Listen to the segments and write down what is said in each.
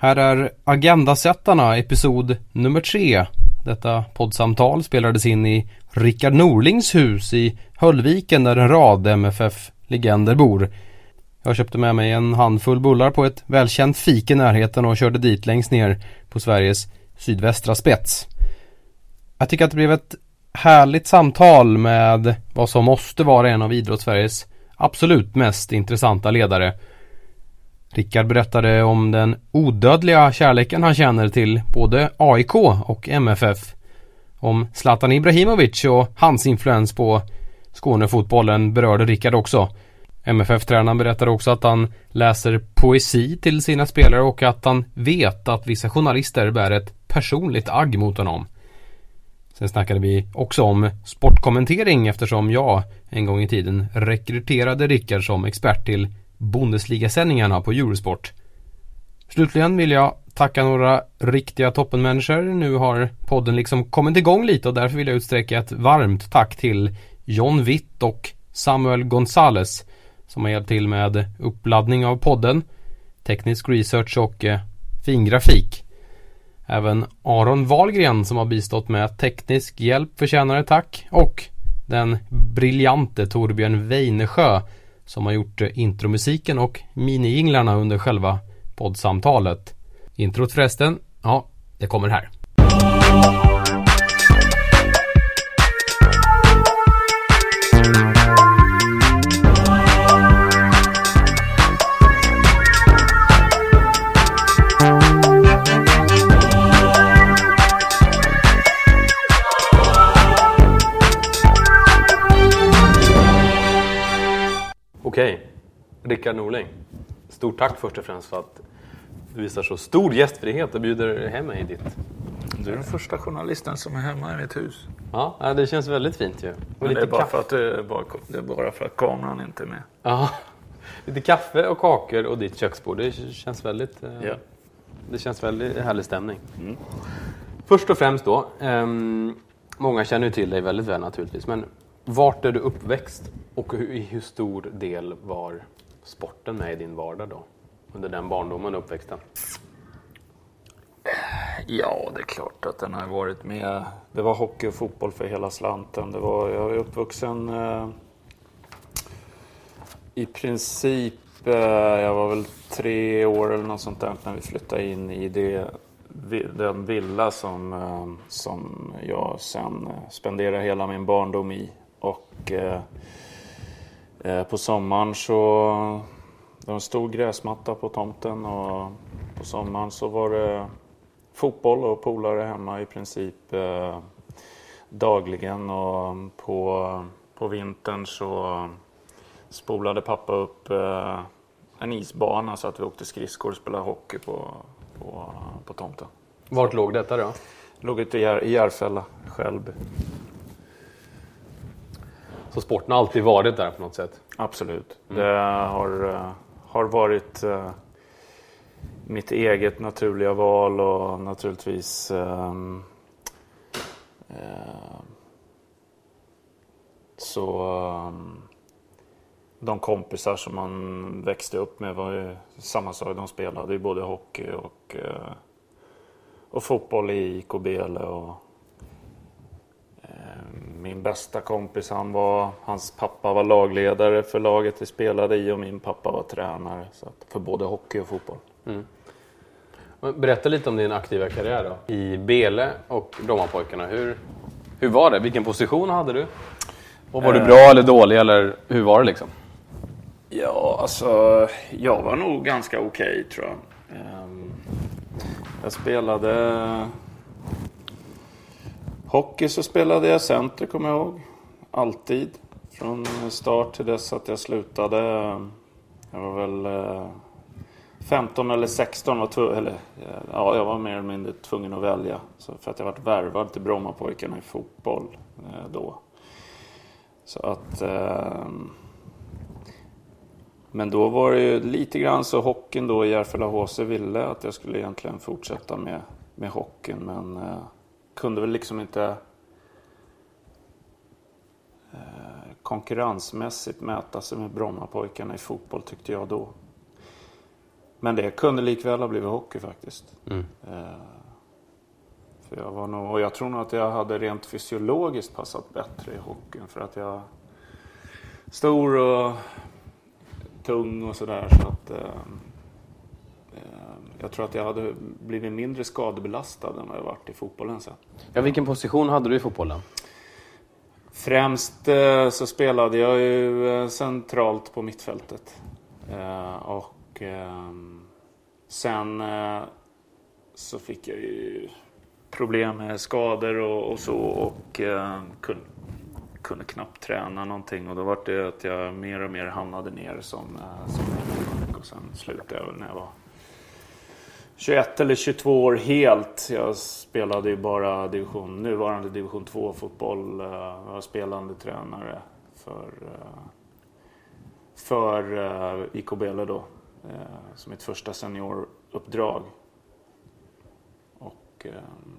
Här är Agendasättarna, episod nummer tre. Detta poddsamtal spelades in i Rickard Norlings hus i Höllviken där en rad MFF-legender bor. Jag köpte med mig en handfull bullar på ett välkänt fik i närheten och körde dit längst ner på Sveriges sydvästra spets. Jag tycker att det blev ett härligt samtal med vad som måste vara en av idrottssveriges absolut mest intressanta ledare. Rickard berättade om den odödliga kärleken han känner till både AIK och MFF. Om Zlatan Ibrahimovic och hans influens på Skånefotbollen berörde Rickard också. MFF-tränaren berättade också att han läser poesi till sina spelare och att han vet att vissa journalister bär ett personligt agg mot honom. Sen snackade vi också om sportkommentering eftersom jag en gång i tiden rekryterade Rickard som expert till Bundesliga-sändningarna på Eurosport. Slutligen vill jag tacka några riktiga toppenmänniskor. Nu har podden liksom kommit igång lite och därför vill jag utsträcka ett varmt tack till John Witt och Samuel Gonzales som har hjälpt till med uppladdning av podden, teknisk research och eh, fin grafik. Även Aron Wahlgren som har bistått med teknisk hjälp förtjänar ett tack och den briljante Torbjörn Weinesjö som har gjort eh, intromusiken och minijinglarna under själva poddsamtalet. Introt förresten, ja, det kommer här. Stort tack först och främst för att du visar så stor gästfrihet och bjuder hem mig dit. Du är den första journalisten som är hemma i mitt hus. Ja, det känns väldigt fint ju. Men det, är bara för att det, är bara, det är bara för att kameran inte är med. Ja, lite kaffe och kakor och ditt köksbord. Det känns väldigt, eh, Ja. det känns väldigt härlig stämning. Först och främst då. ehm, många känner ju till dig väldigt väl naturligtvis. Men vart är du uppväxt och i hur stor del var sporten med i din vardag då? Under den barndomen och uppväxten. Ja, det är klart att den har varit med. Det var hockey och fotboll för hela slanten. Det var, jag är uppvuxen eh, i princip, eh, jag var väl tre år eller något sånt där när vi flyttade in i det, den villa som, eh, som jag sen spenderade hela min barndom i. Och eh, på sommaren så det var en stor gräsmatta på tomten och på sommaren så var det fotboll och polare hemma i princip eh, dagligen och på, på vintern så spolade pappa upp eh, en isbana så att vi åkte skridskor och spelade hockey på, på, på tomten. Vart låg detta då? Låg ute i, Jär, i Järfälla, själv. Så sporten har alltid varit där på något sätt? Absolut. Det har, eh, har varit eh, mitt eget naturliga val och naturligtvis ehm, eh, så ehm, de kompisar som man växte upp med var ju samma sak. De spelade ju både hockey och, och fotboll i IK Bele och min bästa kompis, han var, hans pappa var lagledare för laget vi spelade i och min pappa var tränare så att, för både hockey och fotboll. Men Berätta lite om din aktiva karriär då. I Bele och Brommapojkarna. Hur, hur var det? Vilken position hade du? Och var du bra eller dålig eller hur var det liksom? Ja, alltså jag var nog ganska okej tror jag. Ehm, Jag spelade hockey så spelade jag center kommer jag ihåg. Alltid. Från start till dess att jag slutade. Jag var väl eh, 15 eller 16 var eller eh, ja, jag var mer eller mindre tvungen att välja. Så för att jag varit värvad till Brommapojkarna i fotboll eh, då. Så att... Eh, men då var det ju lite grann så hockeyn då i Järfälla HC ville att jag skulle egentligen fortsätta med, med hockeyn men eh, kunde väl liksom inte eh, konkurrensmässigt mäta sig med Brommapojkarna i fotboll tyckte jag då. Men det kunde likväl ha blivit hockey faktiskt. Mm. Eh, för jag var nog, och jag tror nog att jag hade rent fysiologiskt passat bättre i hockeyn. För att jag stor och tung och sådär. Så att, eh, eh, jag tror att jag hade blivit mindre skadebelastad än vad jag varit i fotbollen sen. Ja, vilken position hade du i fotbollen? Främst eh, så spelade jag ju eh, centralt på mittfältet. Eh, och ehm, sen så fick jag ju problem med skador och, och så och eh, kunde, kunde knappt träna någonting. Och då var det att jag mer och mer hamnade ner som, eh, som. Och sen slutade jag när jag var 21 eller 22 år helt. Jag spelade ju bara division, nuvarande division 2 fotboll. eh, Jag var spelande tränare för, eh, för eh, IK Bele då. Som mitt första senioruppdrag. Och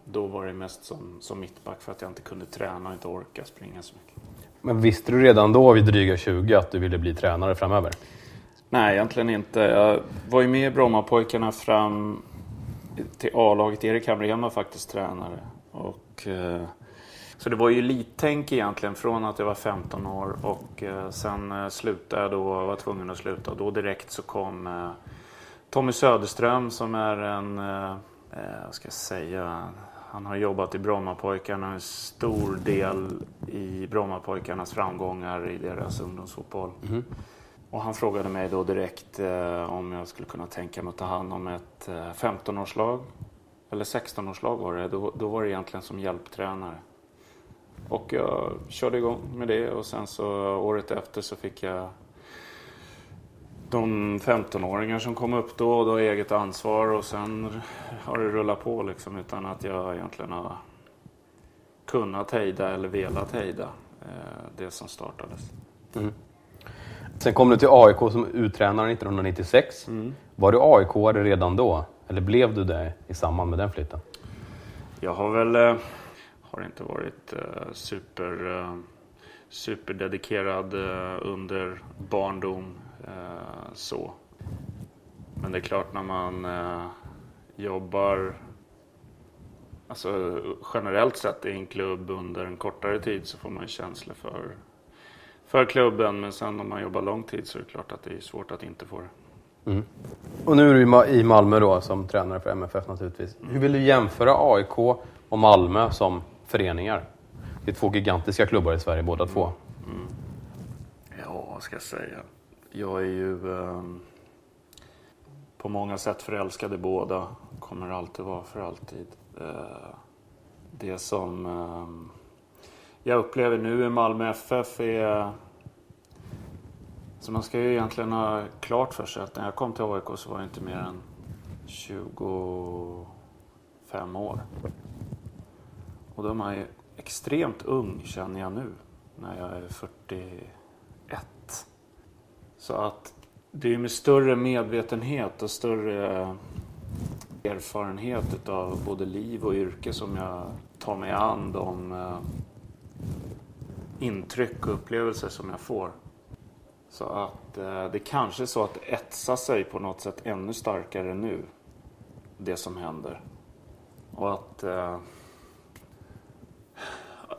då var det mest som, som mittback för att jag inte kunde träna och inte orka springa så mycket. Men visste du redan då vid dryga 20 att du ville bli tränare framöver? Nej, egentligen inte. Jag var ju med i Brommapojkarna fram till A-laget. Erik Hamrén var faktiskt tränare. Och, eh, så det var ju elittänk egentligen från att jag var 15 år och eh, sen eh, slutade jag då, var tvungen att sluta. Och då direkt så kom eh, Tommy Söderström som är en, eh, eh vad ska jag säga, han har jobbat i Brommapojkarna, en stor del i Brommapojkarnas framgångar i deras ungdomsfotboll. Mm-hmm. Och han frågade mig då direkt eh, om jag skulle kunna tänka mig att ta hand om ett eh, 15-årslag. Eller 16-årslag var det. Då, då var det egentligen som hjälptränare. Och jag körde igång med det och sen så året efter så fick jag de 15-åringar som kom upp då och då eget ansvar och sen har det rullat på liksom utan att jag egentligen har kunnat hejda eller velat hejda eh, det som startades. Mm. Sen kom du till AIK som uttränare 1996. Var du aik redan då? Eller blev du det i samband med den flytten? Jag har väl eh, har inte varit eh, super, eh, superdedikerad eh, under barndom så. Men det är klart när man jobbar alltså, generellt sett i en klubb under en kortare tid så får man en känsla för, för klubben. Men sen om man jobbar lång tid så är det klart att det är svårt att inte få det. Och nu är du i Ma- i Malmö då som tränare för MFF naturligtvis. Hur vill du jämföra AIK och Malmö som föreningar? Det är två gigantiska klubbar i Sverige båda två. Ja, vad ska jag säga? Jag är ju eh, på många sätt förälskad i båda. Kommer alltid vara för alltid. Eh, det som eh, jag upplever nu i Malmö FF är... Så man ska ju egentligen ha klart för sig att när jag kom till AIK så var jag inte mer än 25 år. Och då är man ju extremt ung känner jag nu när jag är 41. Så att det är med större medvetenhet och större erfarenhet utav både liv och yrke som jag tar mig an de eh, intryck och upplevelser som jag får. Så att eh, det kanske är så att det etsar sig på något sätt ännu starkare nu. Det som händer. Och att eh,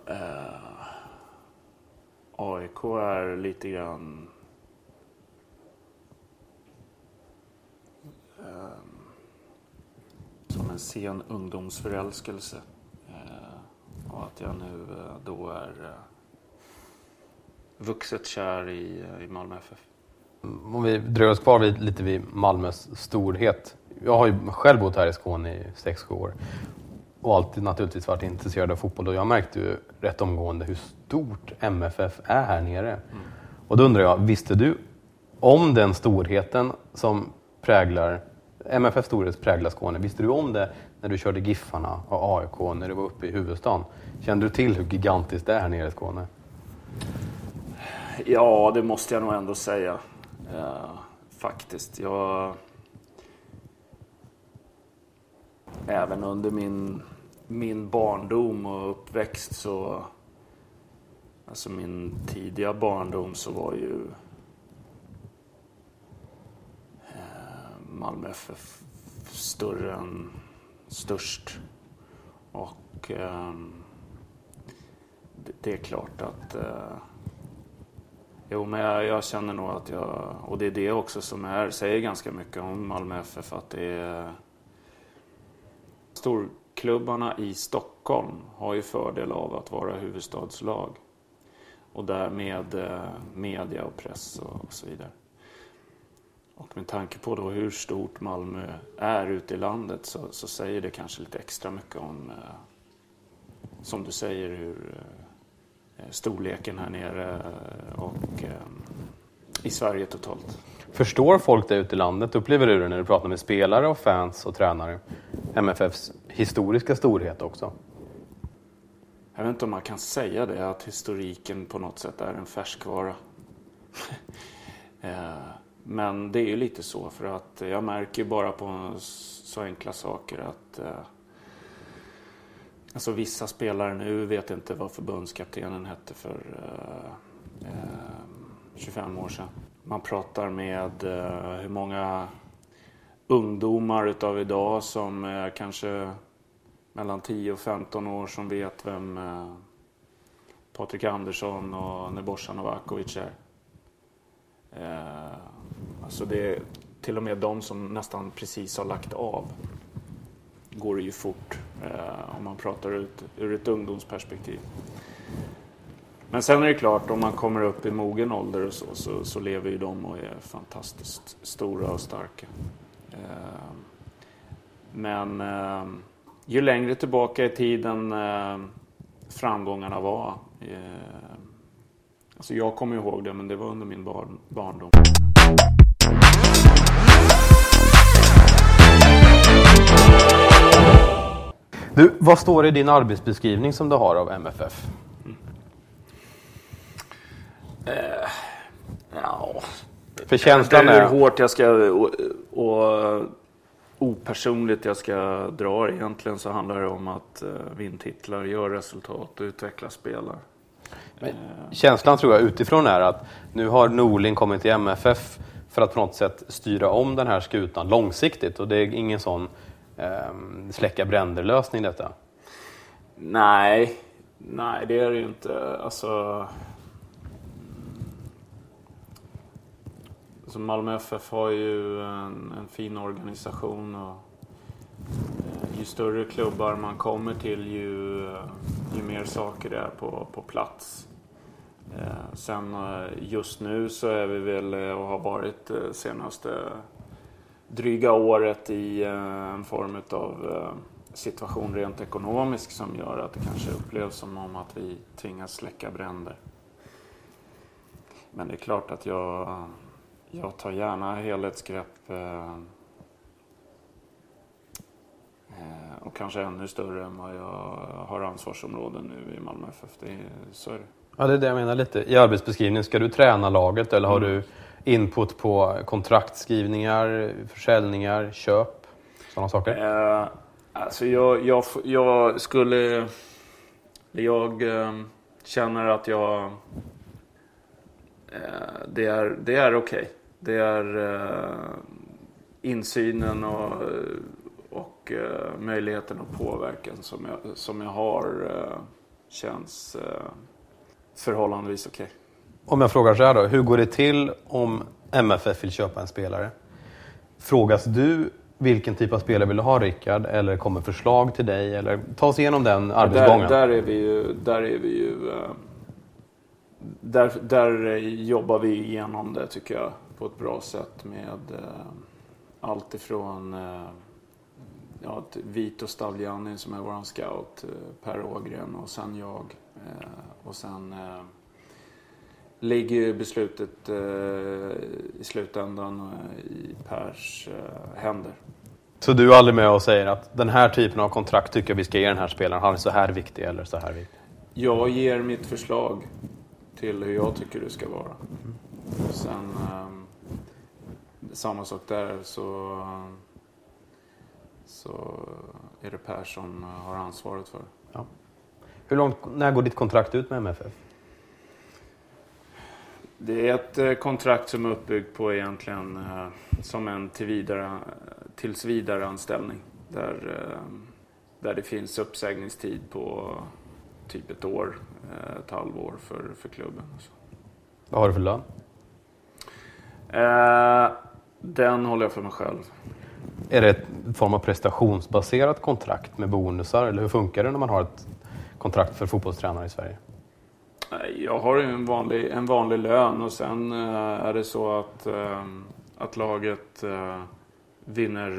eh, AIK är lite grann eh, som en sen ungdomsförälskelse. Och att jag nu eh, då är eh, vuxet kär i, eh, i Malmö FF. Om vi dröjer oss kvar vid, lite vid Malmös storhet. Jag har ju själv bott här i Skåne i 6-7 år. Och alltid naturligtvis varit intresserad av fotboll. Och jag märkte ju rätt omgående hur stort MFF är här nere. Och då undrar jag, visste du om den storheten som präglar MFF storhet präglar Skåne. Visste du om det när du körde Giffarna och AIK när du var uppe i huvudstaden? Kände du till hur gigantiskt det är här nere i Skåne? Ja, det måste jag nog ändå säga. Eh, faktiskt. Jag... Även under min, min barndom och uppväxt så... Alltså min tidiga barndom så var ju... Eh, Malmö FF större än störst. Och eh, det, är klart att eh, Jo, men jag, jag, känner nog att jag, och det är det också som är, säger ganska mycket om Malmö FF, att det är storklubbarna i Stockholm har ju fördel av att vara huvudstadslag. Och därmed eh, media och press och, och så vidare. Och med tanke på då hur stort Malmö är ute i landet så, så säger det kanske lite extra mycket om, eh, som du säger, hur eh, storleken här nere och eh, i Sverige totalt. Förstår folk det ute i landet? Upplever du det när du pratar med spelare och fans och tränare? MFFs historiska storhet också? Jag vet inte om man kan säga det, att historiken på något sätt är en färskvara. Men det är ju lite så för att jag märker bara på så enkla saker att eh, Alltså vissa spelare nu vet inte vad förbundskaptenen hette för eh, eh 25 år sedan. Man pratar med eh, hur många ungdomar utav idag som är kanske mellan 10 och 15 år som vet vem eh, Patrik Andersson och Nebojsa Novakovic är. Eh, Alltså det är till och med de som nästan precis har lagt av går det ju fort eh, om man pratar ut, ur ett ungdomsperspektiv. Men sen är det klart, om man kommer upp i mogen ålder och så, så, så lever ju de och är fantastiskt stora och starka. Eh, men eh, ju längre tillbaka i tiden eh, framgångarna var eh, Alltså jag kommer ihåg det, men det var under min barn, barndom. Du, vad står det i din arbetsbeskrivning som du har av MFF? Mm. Eh, ja... För känslan är... Hur hårt jag ska och, och opersonligt jag ska dra egentligen så handlar det om att uh, vinna titlar, göra resultat och utveckla spelare. Men känslan tror jag utifrån är att nu har Norling kommit till MFF för att på något sätt styra om den här skutan långsiktigt och det är ingen sån eh, släcka bränder-lösning detta? Nej, nej det är det ju inte. Alltså, alltså Malmö FF har ju en, en fin organisation och eh, ju större klubbar man kommer till ju, ju mer saker det är på, på plats. Eh, sen eh, just nu så är vi väl eh, och har varit eh, senaste dryga året i eh, en form av eh, situation rent ekonomiskt som gör att det kanske upplevs som om att vi tvingas släcka bränder. Men det är klart att jag, jag tar gärna helhetsgrepp och kanske ännu större än vad jag har ansvarsområden nu i Malmö FF. Det är, så är det. Ja, det är det jag menar lite. I arbetsbeskrivningen, ska du träna laget eller har mm. du input på kontraktskrivningar, försäljningar, köp? Sådana saker? Eh, alltså jag, jag, jag skulle... Jag eh, känner att jag... Eh, det är, det är okej. Okay. Det är eh, insynen och, och möjligheten att påverka som jag, som jag har känns förhållandevis okej. Okay. Om jag frågar så här då, hur går det till om MFF vill köpa en spelare? Frågas du vilken typ av spelare vill du ha Rickard? Eller kommer förslag till dig? Eller ta oss igenom den arbetsgången. Där, där är vi ju... Där, är vi ju eh, där, där jobbar vi igenom det tycker jag på ett bra sätt med eh, allt ifrån eh, ja, Vito Stavljani som är vår scout, Per Ågren och sen jag och sen eh, ligger ju beslutet eh, i slutändan i Pers händer. Så du är aldrig med och säger att den här typen av kontrakt tycker jag vi ska ge den här spelaren, han är så här viktig eller så här viktig? Jag ger mitt förslag till hur jag tycker det ska vara. Mm. Sen samma sak där så, så är det Per som har ansvaret för. Hur långt, när går ditt kontrakt ut med MFF? Det är ett eh, kontrakt som är uppbyggt på egentligen eh, som en tillvidare, tills vidare anställning. Där, eh, där det finns uppsägningstid på typ ett år, ett halvår för, för klubben. Vad har du för lön? Den håller jag för mig själv. Är det ett form av prestationsbaserat kontrakt med bonusar eller hur funkar det när man har ett kontrakt för fotbollstränare i Sverige? Jag har en vanlig, en vanlig lön och sen eh, är det så att, eh, att laget eh, vinner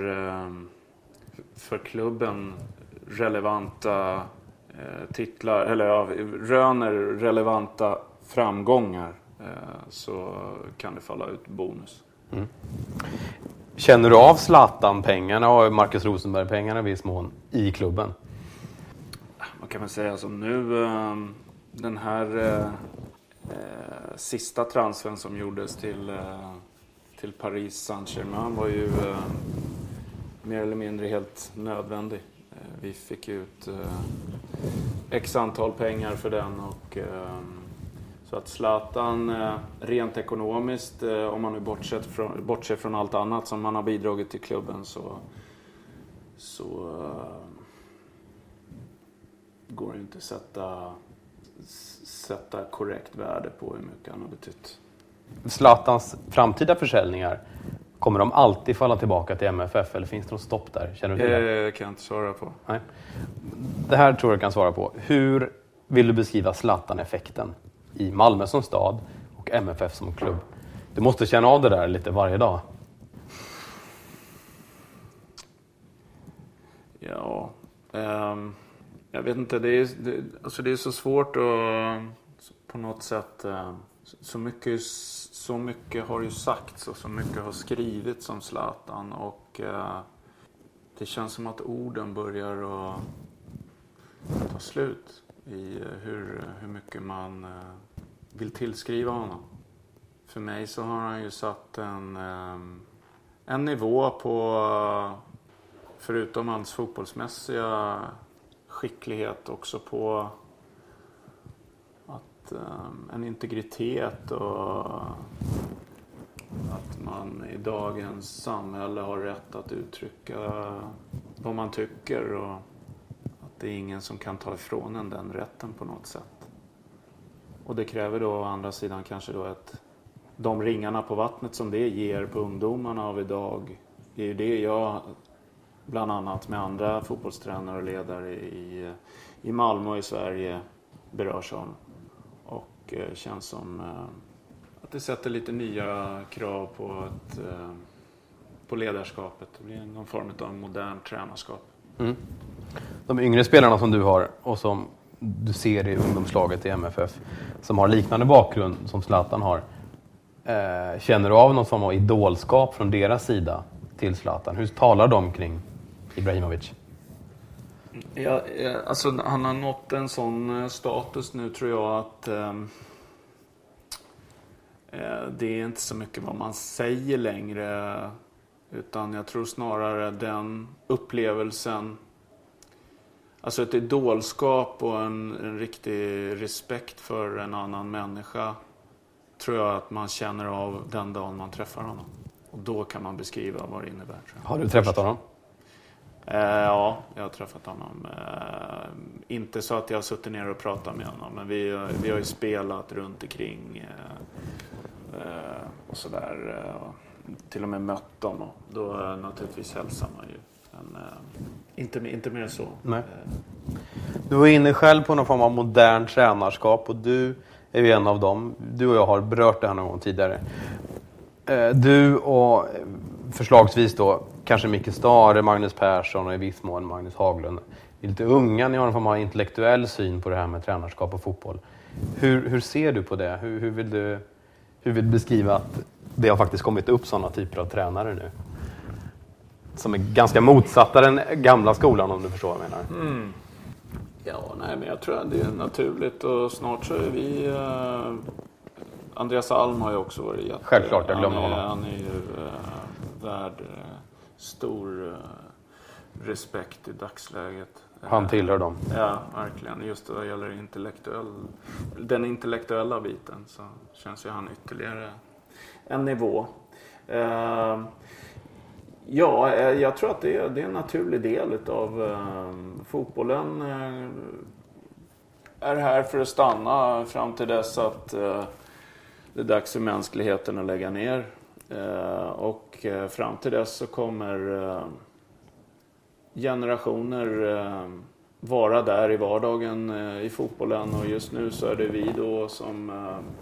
för klubben relevanta titlar, eller ja, röner relevanta framgångar så kan det falla ut bonus. Mm. Känner du av Zlatan-pengarna och Marcus Rosenberg-pengarna i viss mån i klubben? Man kan väl säga som nu ehm, den här eh, eh, sista transfern som gjordes till, eh, till Paris Saint-Germain var ju eh, mer eller mindre helt nödvändig. Eh, vi fick ut eh, x antal pengar för den och ehm, så att Zlatan eh, rent ekonomiskt, eh, om man nu bortser från, bortser från allt annat som man har bidragit till klubben så, så går inte att sätta sätta korrekt värde på hur mycket han har betytt. Zlatans framtida försäljningar, kommer de alltid falla tillbaka till MFF eller finns det något stopp där? Känner du det? Det kan jag inte svara på. Nej. Det här tror jag du kan svara på. Hur vill du beskriva Zlatan-effekten i Malmö som stad och MFF som klubb? Du måste känna av det där lite varje dag. Ja, um, jag vet inte. Det är, det, alltså det är så svårt att på något sätt... Eh, så mycket, så mycket har ju sagts och så mycket har skrivits om Zlatan och eh, det känns som att orden börjar att ta slut i eh, hur, hur mycket man vill tillskriva honom. För mig så har han ju satt en, en nivå på, förutom hans fotbollsmässiga skicklighet också på att ehm, en integritet och att man i dagens samhälle har rätt att uttrycka vad man tycker och att det är ingen som kan ta ifrån en den rätten på något sätt. Och det kräver då å andra sidan kanske då att de ringarna på vattnet som det ger på ungdomarna av idag, det är ju det jag bland annat med andra fotbollstränare och ledare i, i Malmö och i Sverige berörs av. Och eh, känns som eh, att det sätter lite nya krav på, ett, eh, på ledarskapet. Det blir någon form av modernt tränarskap. Mm. De yngre spelarna som du har och som du ser i ungdomslaget i MFF som har liknande bakgrund som Zlatan har. Eh, känner du av någon form av idolskap från deras sida till Zlatan? Hur talar de kring Ibrahimovic? Ja, alltså, han har nått en sån eh, status nu tror jag att ehm, eh, det är inte så mycket vad man säger längre. Utan jag tror snarare den upplevelsen Alltså ett idolskap och en, en riktig respekt för en annan människa tror jag att man känner av den dagen man träffar honom. Och då kan man beskriva vad det innebär. Har du träffat honom? Eh, ja, jag har träffat honom. Eh, inte så att jag har suttit ner och pratat med honom, men vi, vi har ju spelat runt omkring eh, och sådär. Till och med mött dem och då naturligtvis hälsar man ju. Men, inte, inte mer så. Nej. Du var inne själv på någon form av modern tränarskap och du är ju en av dem. Du och jag har berört det här någon gång tidigare. Du och förslagsvis då kanske Micke Stare, Magnus Persson och i viss mån Magnus Haglund. Ni är lite unga, ni har en form av intellektuell syn på det här med tränarskap och fotboll. Hur, hur ser du på det? Hur, hur, vill du, hur vill du beskriva att det har faktiskt kommit upp sådana typer av tränare nu? Som är ganska motsatta den gamla skolan om du förstår vad jag menar. Mm. Ja, nej, men jag tror att det är naturligt och snart så är vi... Uh, Andreas Alm har ju också varit jätte... Självklart, jag glömde honom. Han är ju uh, värd uh, stor uh, respekt i dagsläget. Han tillhör dem? Ja, verkligen. Just vad gäller intellektuell, den intellektuella biten så känns ju han ytterligare en nivå. Uh, ja, jag tror att det är, det är en naturlig del uh, fotbollen. Uh, är här för att stanna fram till dess att det är dags för mänskligheten att lägga ner. och Eh, fram till dess så kommer eh, generationer eh, vara där i vardagen i fotbollen och just nu så är det vi då som,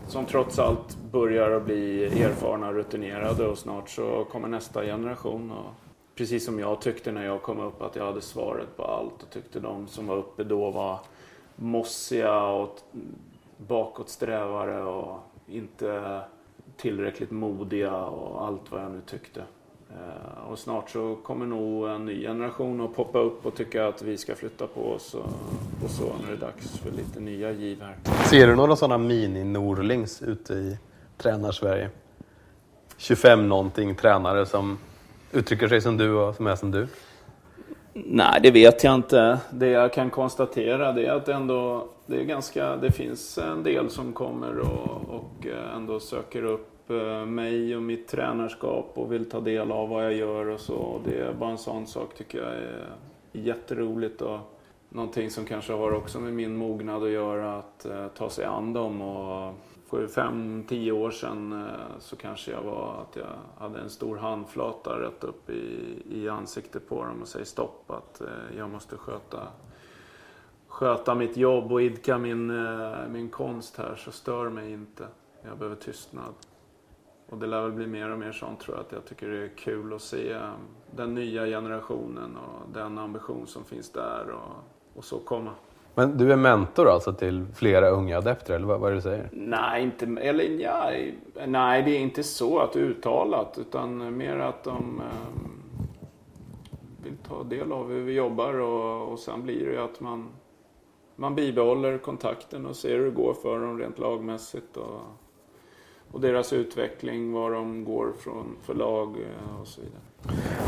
som trots allt börjar att bli erfarna och rutinerade och snart så kommer nästa generation. Och precis som jag tyckte när jag kom upp att jag hade svaret på allt och tyckte de som var uppe då var mossiga och bakåtsträvare och inte tillräckligt modiga och allt vad jag nu tyckte. Eh, och snart så kommer nog en ny generation att poppa upp och tycka att vi ska flytta på oss och, och så när det är dags för lite nya giv här. Ser du några sådana mini-Norlings ute i tränarsverige? 25 någonting tränare som uttrycker sig som du och som är som du? Nej, det vet jag inte. Det jag kan konstatera det är att ändå, det, är ganska, det finns en del som kommer och, och eh, ändå söker upp eh, mig och mitt tränarskap och vill ta del av vad jag gör och så. Det är bara en sån sak tycker jag är jätteroligt och någonting som kanske har också med min mognad att göra att eh, ta sig an dem. Och för fem, tio år sedan så kanske jag var att jag hade en stor handflata rätt upp i, i ansiktet på dem och säger stopp att jag måste sköta sköta mitt jobb och idka min, min konst här så stör mig inte. Jag behöver tystnad. Och det lär väl bli mer och mer sånt tror jag. Att jag tycker det är kul att se um, den nya generationen och den ambition som finns där och, och så komma. Men du är mentor alltså till flera unga adepter, eller vad, vad är det du säger? Nej, inte, eller, ja, nej, det är inte så att uttalat, utan mer att de um, vill ta del av hur vi jobbar och, och sen blir det ju att man, man bibehåller kontakten och ser hur det går för dem rent lagmässigt. Och, och deras utveckling, var de går från förlag eh, och så vidare.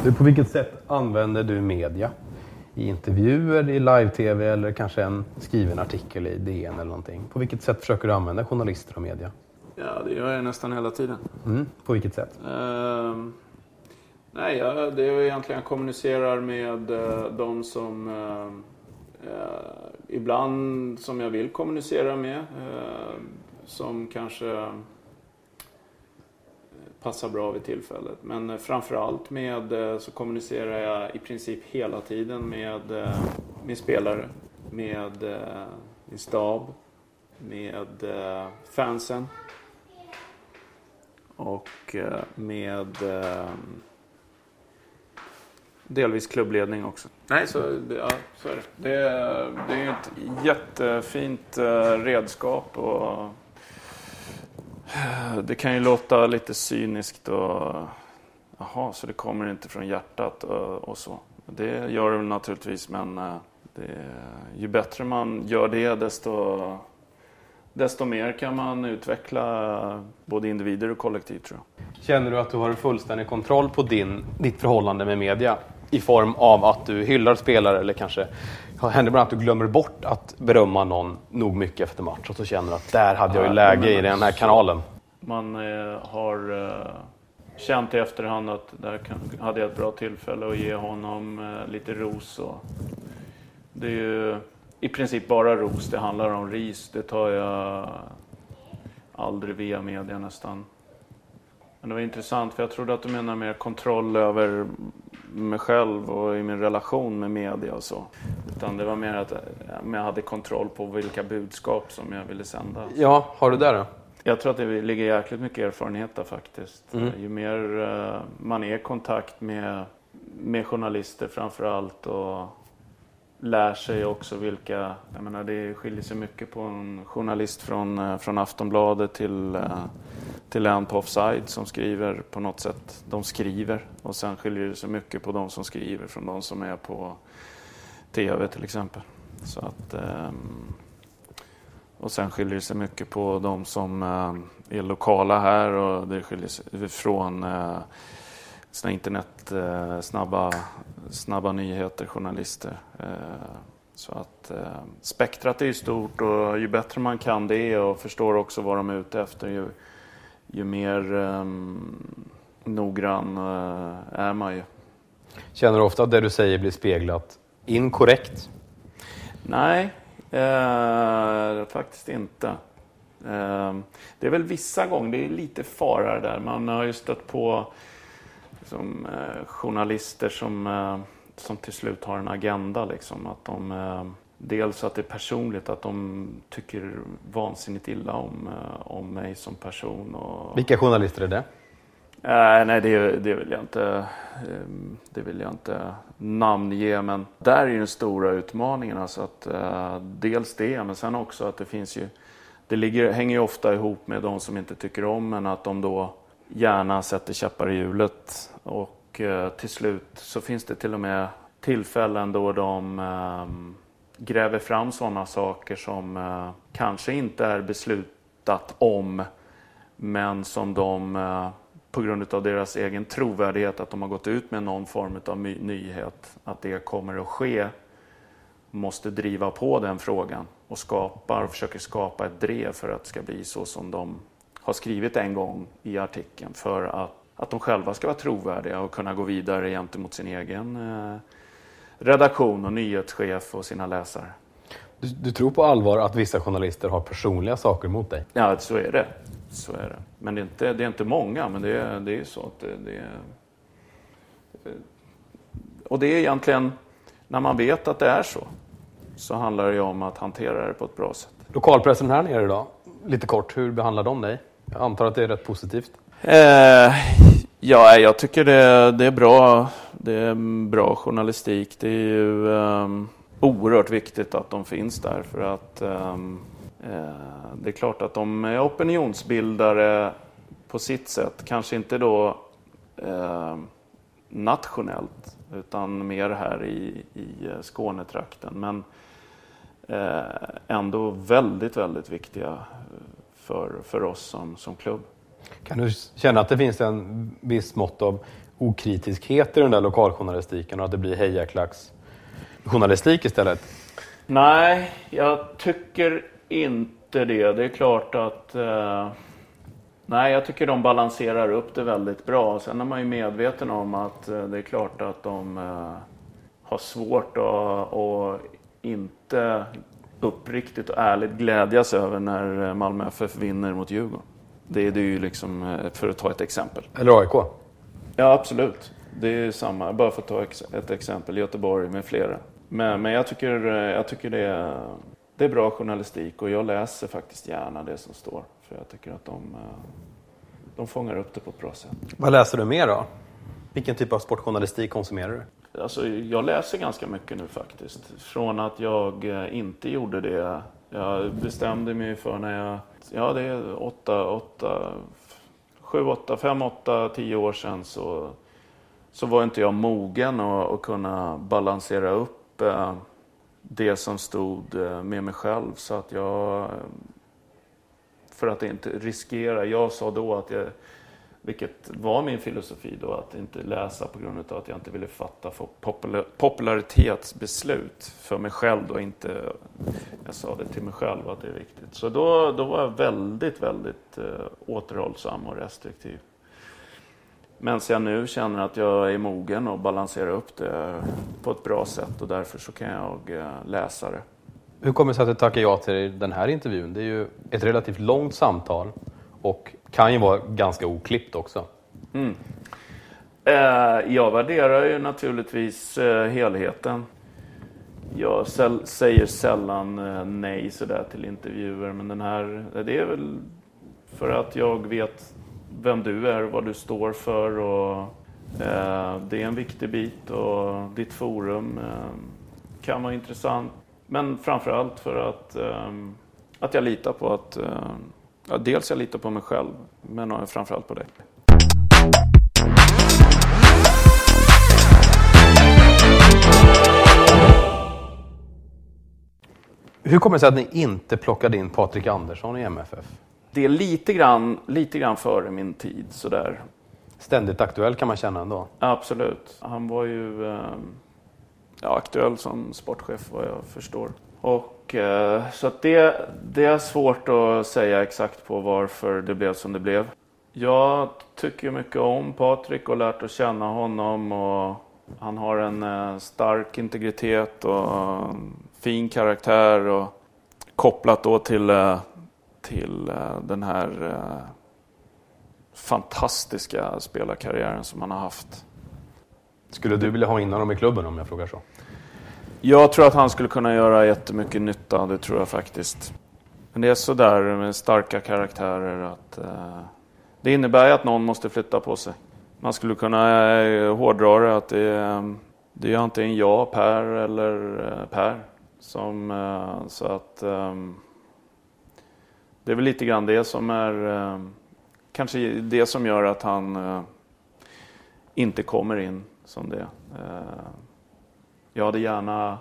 Du, på vilket sätt använder du media? I intervjuer, i live-tv eller kanske en skriven artikel i DN eller någonting? På vilket sätt försöker du använda journalister och media? Ja, det gör jag nästan hela tiden. Mm, på vilket sätt? Uh, nej, ja, det är egentligen jag kommunicerar med uh, de som Eh, ibland som jag vill kommunicera med. Eh, som kanske eh, passar bra vid tillfället. Men eh, framförallt med eh, så kommunicerar jag i princip hela tiden med eh, min spelare, med eh, min stab, med fansen och med delvis klubbledning också. Nej, så, ja, så är det. Det, det är ett jättefint redskap och det kan ju låta lite cyniskt och jaha, så det kommer inte från hjärtat och, och så. Det gör det naturligtvis, men eh, det, ju bättre man gör det, desto, desto mer kan man utveckla både individer och kollektiv, tror jag. Känner du att du har fullständig kontroll på din, ditt förhållande med media? I form av att du hyllar spelare eller kanske händer ibland att du glömmer bort att berömma någon nog mycket efter match och så känner att där hade jag ju läge i den här kanalen. Man eh, har eh, känt i efterhand att där hade jag ett bra tillfälle att ge honom eh, lite ros. Och det är ju i princip bara ros det handlar om. Ris, det tar jag aldrig via media nästan. Men det var intressant för jag trodde att du menar mer kontroll över mig själv och i min relation med media och så. Utan det var mer att jag hade kontroll på vilka budskap som jag ville sända. Ja, har du det då? Jag tror att det ligger jäkligt mycket erfarenhet där faktiskt. Mm. Ju mer uh, man är i kontakt med, med journalister framför allt och lär sig också vilka, jag menar det skiljer sig mycket på en journalist från, eh, från Aftonbladet till eh, till en på Offside som skriver på något sätt. De skriver och sen skiljer det sig mycket på de som skriver från de som är på TV till exempel. Så att, ehm, och sen skiljer det sig mycket på de som eh, är lokala här och det skiljer sig från såna internet, eh, snabba, snabba nyheter, journalister. Eh, så att eh, spektrat är ju stort och ju bättre man kan det och förstår också vad de är ute efter ju, ju mer eh, noggrann är man ju. Känner du ofta att det du säger blir speglat inkorrekt? Nej, eh, faktiskt inte. Eh, det är väl vissa gånger, det är lite fara där. Man har ju stött på liksom, eh, journalister som, eh, som till slut har en agenda. Liksom, att de, eh, dels att det är personligt, att de tycker vansinnigt illa om, eh, om mig som person. Och, Vilka journalister är det? Eh, nej, det, det, vill jag inte, eh, det vill jag inte namnge. Men där är ju den stora utmaningen. Alltså att, eh, dels det, men sen också att det finns ju... Det ligger, hänger ju ofta ihop med de som inte tycker om men att de då gärna sätter käppar i hjulet. Och eh, till slut så finns det till och med tillfällen då de ehm, gräver fram sådana saker som eh, kanske inte är beslutat om men som de eh, på grund av deras egen trovärdighet att de har gått ut med någon form av nyhet, att det kommer att ske, måste driva på den frågan och skapar och försöker skapa ett drev för att det ska bli så som de har skrivit en gång i artikeln för att, att de själva ska vara trovärdiga och kunna gå vidare gentemot sin egen eh, redaktion och nyhetschef och sina läsare. Du, du tror på allvar att vissa journalister har personliga saker mot dig? Ja, så är det. Så är det. Men det är inte, det är inte många, men det är, det är så att det, det är... Och det är egentligen, när man vet att det är så, så handlar det om att hantera det på ett bra sätt. Lokalpressen här nere idag, lite kort, hur behandlar de dig? Jag antar att det är rätt positivt. Eh, ja, jag tycker det, det är bra. Det är bra journalistik. Det är ju um, oerhört viktigt att de finns där för att um, eh, det är klart att de är opinionsbildare på sitt sätt. Kanske inte då eh, nationellt utan mer här i, i eh, Skånetrakten. Men eh, ändå väldigt, väldigt viktiga eh, för, för oss som, som klubb. Kan du känna att det finns en viss mått av okritiskhet i den där lokaljournalistiken och att det blir hejaklacks journalistik istället? Nej, jag tycker inte det. Det är klart att... Eh, nej, jag tycker de balanserar upp det väldigt bra. Sen är man ju medveten om att eh, det är klart att de eh, har svårt att, att inte uppriktigt och ärligt glädjas över när eh, Malmö FF vinner mot Djurgården. Det är det ju liksom, eh, för att ta ett exempel. Eller AIK? Ja, absolut. Det är samma. Bara för att ta ett exempel. Göteborg med flera. Men, men jag tycker, eh, jag tycker det, är, det är bra journalistik och jag läser faktiskt gärna det som står. För jag tycker att de, de fångar upp det på ett bra sätt. Vad läser du mer då? Vilken typ av sportjournalistik konsumerar du? Alltså, jag läser ganska mycket nu faktiskt. Från att jag eh, inte gjorde det. Jag bestämde mig för när jag... Ja, det är åtta, åtta, sju, åtta, fem, åtta, tio år sedan så, så var inte jag mogen att, att kunna balansera upp eh, det som stod eh, med mig själv. Så att jag... Eh, för att inte riskera. Jag sa då att jag vilket var min filosofi då, att inte läsa på grund av att jag inte ville fatta popula- popularitetsbeslut för mig själv då, inte... Jag sa det till mig själv att det är viktigt. Så då, då var jag väldigt, väldigt eh, återhållsam och restriktiv. Men jag nu känner att jag är mogen och balanserar upp det på ett bra sätt och därför så kan jag eh, läsa det. Hur kommer det sig att du tackar ja till den här intervjun? Det är ju ett relativt långt samtal och kan ju vara ganska oklippt också. Mm. Eh, jag värderar ju naturligtvis eh, helheten. Jag säl- säger sällan eh, nej sådär till intervjuer, men den här, det är väl för att jag vet vem du är och vad du står för. Och, eh, det är en viktig bit och ditt forum eh, kan vara intressant. Men framförallt för att, eh, att jag litar på att eh, Ja, dels jag litar på mig själv, men framförallt på dig. Hur kommer det sig att ni inte plockade in Patrik Andersson i MFF? Det är lite grann, lite grann före min tid sådär. ständigt aktuell kan man känna ändå. Absolut. Han var ju eh, ja, aktuell som sportchef vad jag förstår. Och, eh, så att det, det är svårt att säga exakt på varför det blev som det blev. Jag tycker mycket om Patrik och lärt att känna honom. och Han har en eh, stark integritet och fin karaktär. och Kopplat då till, eh, till den här fantastiska spelarkarriären som han har haft. Skulle du vilja ha in honom i klubben om jag frågar så? Jag tror att han skulle kunna göra jättemycket nytta, det tror jag faktiskt. Men det är sådär med starka karaktärer att eh, det innebär ju att någon måste flytta på sig. Man skulle kunna eh, hårdra det att det är, det är antingen jag, Per eller eh, Per. Som, eh, så att eh, det är väl lite grann det som är eh, kanske det som gör att han eh, inte kommer in som det. Eh, jag hade gärna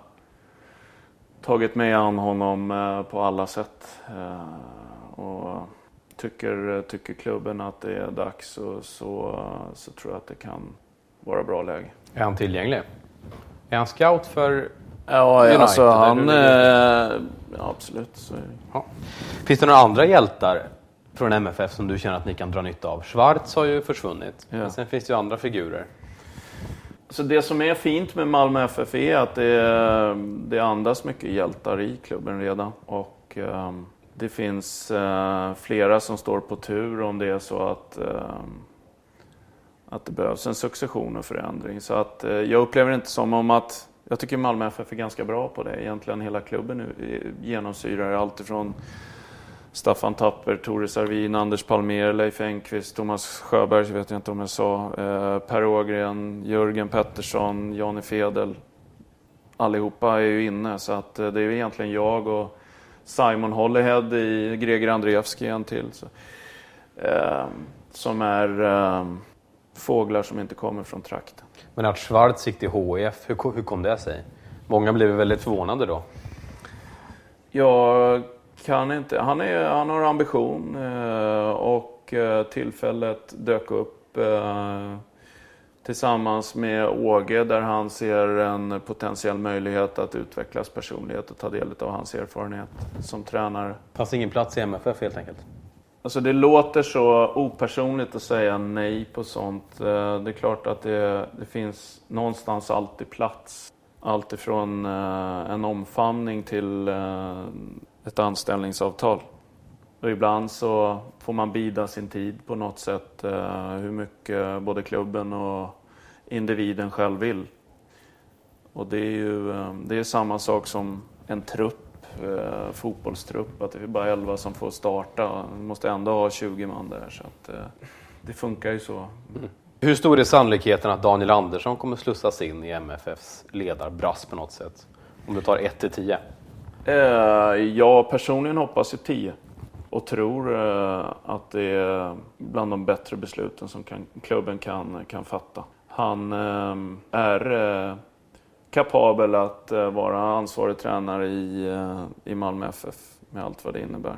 tagit mig an honom eh, på alla sätt. Eh, och tycker, tycker klubben att det är dags så, så, så tror jag att det kan vara bra läge. Är han tillgänglig? Är han scout för Ja, United, alltså han... Eh, ja, absolut. Så ja. Finns det några andra hjältar från MFF som du känner att ni kan dra nytta av? Schwarz har ju försvunnit, ja. men sen finns det ju andra figurer. Så det som är fint med Malmö FF är att det, det andas mycket hjältar i klubben redan. Och eh, det finns eh, flera som står på tur om det är så att, eh, att det behövs en succession och förändring. Så att eh, jag upplever det inte som om att jag tycker Malmö FF är ganska bra på det. Egentligen hela klubben nu genomsyrar allt ifrån Staffan Tapper, Tore Sarvin, Anders Palmer, Leif Engqvist, Thomas Sjöberg, vet jag inte om jag sa, eh, Per Ågren, Jörgen Pettersson, Jonny Fedel. Allihopa är ju inne så att eh, det är egentligen jag och Simon Hollyhead i Greger Andreevski en till. Så, eh, som är eh, fåglar som inte kommer från trakten. Men att Schwarz gick till HIF, hur, hur kom det sig? Många blev väldigt förvånade då. Jag kan inte. Han, är, han har ambition eh, och eh, tillfället dök upp eh, tillsammans med Åge där han ser en potentiell möjlighet att utvecklas personlighet och ta del av hans erfarenhet som tränare. Fanns ingen plats i MFF helt enkelt? Alltså det låter så opersonligt att säga nej på sånt. Det är klart att det, det finns någonstans alltid plats. Allt ifrån en omfamning till ett anställningsavtal. Och ibland så får man bida sin tid på något sätt eh, hur mycket både klubben och individen själv vill. Och det är ju eh, det är samma sak som en trupp, eh, fotbollstrupp, att det är bara 11 som får starta. Man måste ändå ha 20 man där så att eh, det funkar ju så. Mm. Hur stor är sannolikheten att Daniel Andersson kommer slussas in i MFFs ledarbrass på något sätt? Om du tar 1 till 10? Eh, jag personligen hoppas ju 10 och tror eh, att det är bland de bättre besluten som kan, klubben kan, kan fatta. Han eh, är kapabel att vara ansvarig tränare i, i Malmö FF med allt vad det innebär.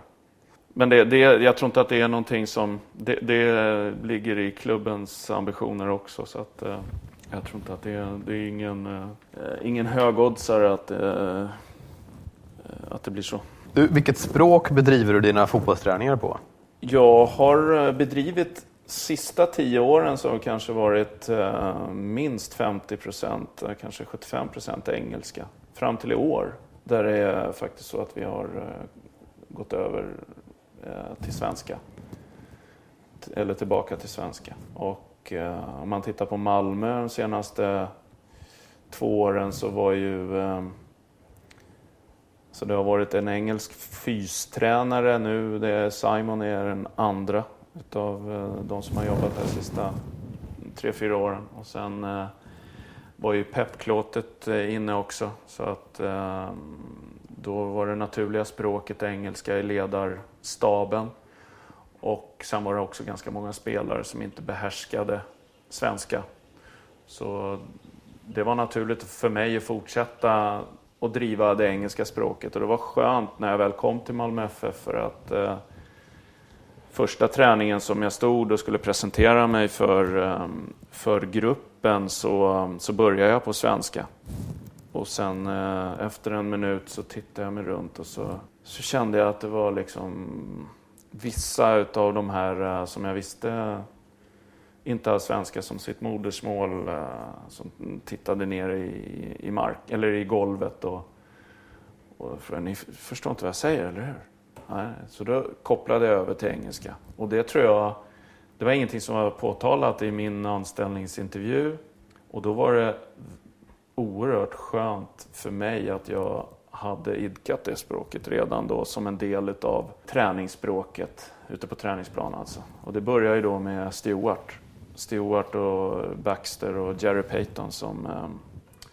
Men det, det, jag tror inte att det är någonting som... Det, det ligger i klubbens ambitioner också. Så att, jag tror inte att det, det är ingen, ingen högoddsare att att det blir så. Du, vilket språk bedriver du dina fotbollsträningar på? Jag har eh, bedrivit sista tio åren så har det kanske varit eh, minst 50 procent, eh, kanske 75 procent engelska. Fram till i år, där det är faktiskt så att vi har eh, gått över eh, till svenska. Eller tillbaka till svenska. Och eh, om man tittar på Malmö de senaste två åren så var ju så det har varit en engelsk fystränare nu. Det är Simon är den andra utav eh, de som har jobbat här de sista tre, fyra åren. Och sen eh, var ju peppklåtet eh, inne också. Så att eh, då var det naturliga språket engelska i ledarstaben. Och sen var det också ganska många spelare som inte behärskade svenska. Så det var naturligt för mig att fortsätta och driva det engelska språket. Och det var skönt när jag väl kom till Malmö FF för att eh, första träningen som jag stod och skulle presentera mig för, eh, för gruppen så, så började jag på svenska. Och sen eh, efter en minut så tittade jag mig runt och så, så kände jag att det var liksom vissa utav de här eh, som jag visste inte har svenska som sitt modersmål eh, som tittade ner i, i mark, eller i golvet och, och för, ni förstår inte vad jag säger, eller hur? Nej, så då kopplade jag över till engelska. Och det tror jag, det var ingenting som var påtalat i min anställningsintervju. Och då var det oerhört skönt för mig att jag hade idkat det språket redan då som en del av träningsspråket ute på träningsplanen alltså. Och det började ju då med Stewart. Stewart och Baxter och Jerry Payton som, eh,